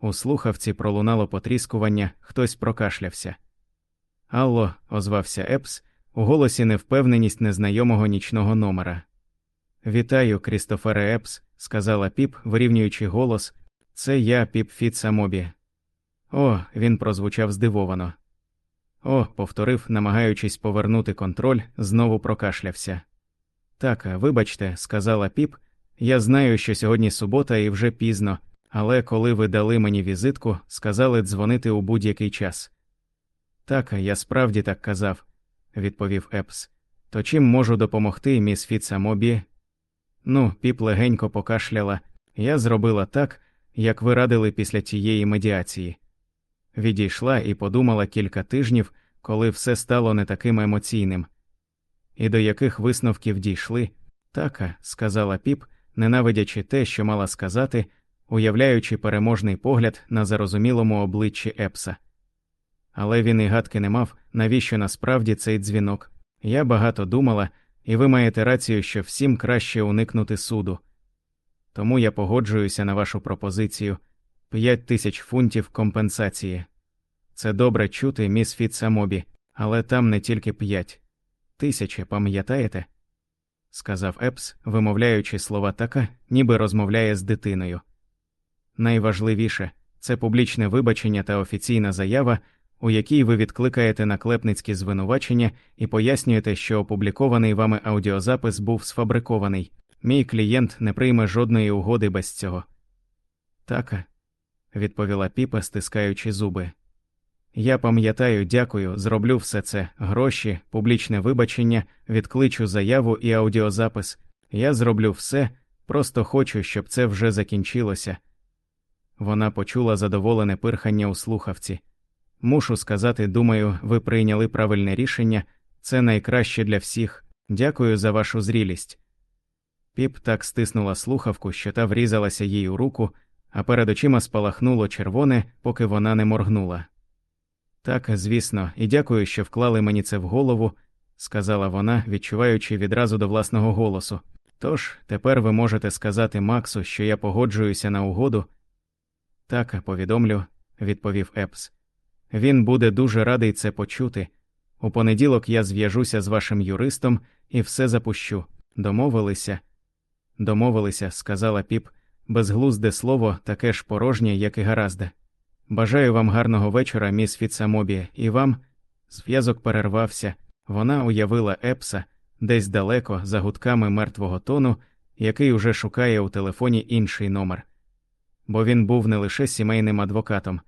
У слухавці пролунало потріскування, хтось прокашлявся. Алло, озвався Епс, у голосі невпевненість незнайомого нічного номера. Вітаю, Крістофере Епс, сказала Піп, вирівнюючи голос. Це я, Піп Фіт О, він прозвучав здивовано. О, повторив, намагаючись повернути контроль, знову прокашлявся. Так, вибачте, сказала Піп, я знаю, що сьогодні субота і вже пізно, але коли ви дали мені візитку, сказали дзвонити у будь-який час. Так, я справді так казав, відповів Епс. То чим можу допомогти, міс Фіцамобі? Ну, піп легенько покашляла. Я зробила так, як ви радили після тієї медіації. Відійшла і подумала кілька тижнів, коли все стало не таким емоційним. І до яких висновків дійшли, така, сказала піп, ненавидячи те, що мала сказати, уявляючи переможний погляд на зарозумілому обличчі Епса. Але він і гадки не мав, навіщо насправді цей дзвінок. Я багато думала, і ви маєте рацію, що всім краще уникнути суду. Тому я погоджуюся на вашу пропозицію п'ять тисяч фунтів компенсації. Це добре чути, міс Фітсамобі, але там не тільки п'ять. Тисячі, пам'ятаєте? сказав Епс, вимовляючи слова така, ніби розмовляє з дитиною. Найважливіше це публічне вибачення та офіційна заява, у якій ви відкликаєте наклепницькі звинувачення і пояснюєте, що опублікований вами аудіозапис був сфабрикований. Мій клієнт не прийме жодної угоди без цього. Так, відповіла піпа, стискаючи зуби. Я пам'ятаю, дякую, зроблю все це гроші, публічне вибачення, відкличу заяву і аудіозапис. Я зроблю все, просто хочу, щоб це вже закінчилося. Вона почула задоволене пирхання у слухавці. Мушу сказати, думаю, ви прийняли правильне рішення, це найкраще для всіх. Дякую за вашу зрілість. Піп так стиснула слухавку, що та врізалася їй у руку, а перед очима спалахнуло червоне, поки вона не моргнула. Так, звісно, і дякую, що вклали мені це в голову, сказала вона, відчуваючи відразу до власного голосу. Тож, тепер ви можете сказати Максу, що я погоджуюся на угоду. Так, повідомлю, відповів Епс. Він буде дуже радий це почути. У понеділок я зв'яжуся з вашим юристом і все запущу. Домовилися. Домовилися, сказала піп, безглузде слово, таке ж порожнє, як і гаразде. Бажаю вам гарного вечора, міс Фіцамобі, і вам. Зв'язок перервався. Вона уявила Епса десь далеко, за гудками мертвого тону, який уже шукає у телефоні інший номер. Бо він був не лише сімейним адвокатом,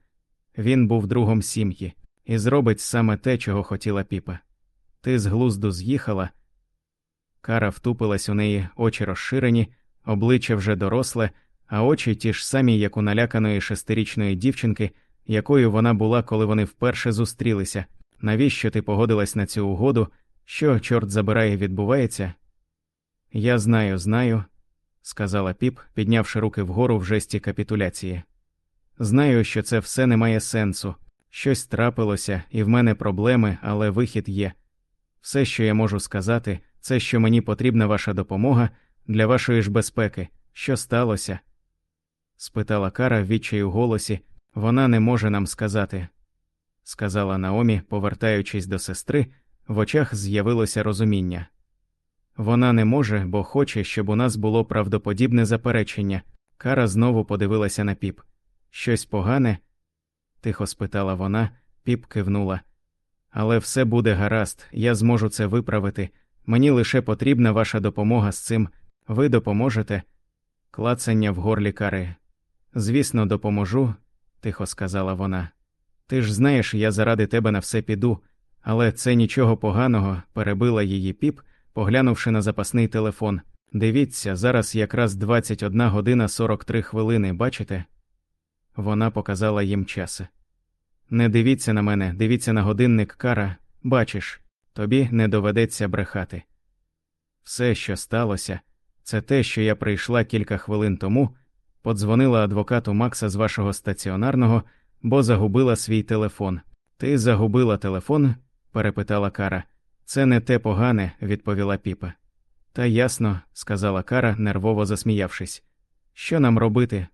він був другом сім'ї і зробить саме те, чого хотіла піпа. Ти з глузду з'їхала. Кара втупилась у неї, очі розширені, обличчя вже доросле а очі ті ж самі, як у наляканої шестирічної дівчинки, якою вона була, коли вони вперше зустрілися. Навіщо ти погодилась на цю угоду? Що, чорт забирає, відбувається? Я знаю, знаю, сказала піп, піднявши руки вгору в жесті капітуляції. Знаю, що це все не має сенсу. Щось трапилося, і в мене проблеми, але вихід є. Все, що я можу сказати, це що мені потрібна ваша допомога для вашої ж безпеки. Що сталося? спитала Кара в відчаю голосі, вона не може нам сказати, сказала Наомі, повертаючись до сестри, в очах з'явилося розуміння. Вона не може, бо хоче, щоб у нас було правдоподібне заперечення. Кара знову подивилася на піп. Щось погане? тихо спитала вона, піп кивнула. Але все буде гаразд, я зможу це виправити. Мені лише потрібна ваша допомога з цим. Ви допоможете? Клацання в горлі кари. Звісно, допоможу, тихо сказала вона. Ти ж знаєш, я заради тебе на все піду, але це нічого поганого, перебила її піп, поглянувши на запасний телефон. Дивіться, зараз якраз 21 година 43 хвилини, бачите? Вона показала їм час. Не дивіться на мене, дивіться на годинник кара, бачиш, тобі не доведеться брехати. Все, що сталося, це те, що я прийшла кілька хвилин тому подзвонила адвокату Макса з вашого стаціонарного, бо загубила свій телефон. Ти загубила телефон? перепитала Кара. Це не те погане, відповіла піпа. Та ясно, сказала Кара, нервово засміявшись. Що нам робити?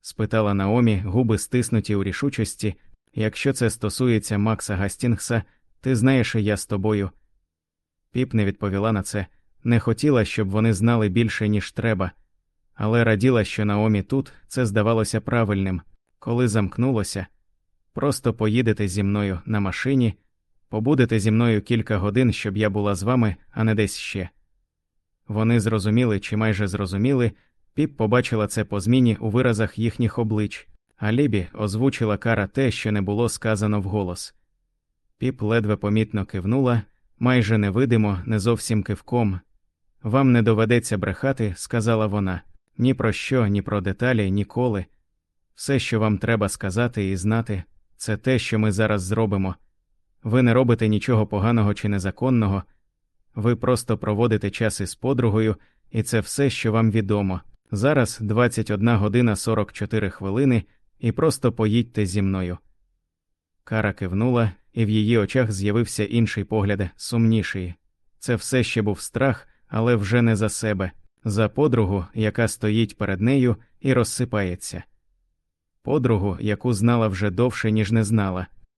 спитала Наомі, губи стиснуті у рішучості. Якщо це стосується Макса Гастінгса, ти знаєш, і я з тобою. Піп не відповіла на це, не хотіла, щоб вони знали більше, ніж треба, але раділа, що Наомі тут це здавалося правильним, коли замкнулося. Просто поїдете зі мною на машині, побудете зі мною кілька годин, щоб я була з вами, а не десь ще. Вони зрозуміли чи майже зрозуміли, піп побачила це по зміні у виразах їхніх облич, а Лібі озвучила кара те, що не було сказано вголос. Піп ледве помітно кивнула, майже невидимо, не зовсім кивком. Вам не доведеться брехати, сказала вона, ні про що, ні про деталі, ніколи. Все, що вам треба сказати і знати, це те, що ми зараз зробимо. Ви не робите нічого поганого чи незаконного, ви просто проводите час із подругою, і це все, що вам відомо. Зараз 21 година 44 хвилини, і просто поїдьте зі мною. Кара кивнула, і в її очах з'явився інший погляд, сумніший. Це все ще був страх, але вже не за себе, за подругу, яка стоїть перед нею і розсипається. Подругу, яку знала вже довше, ніж не знала.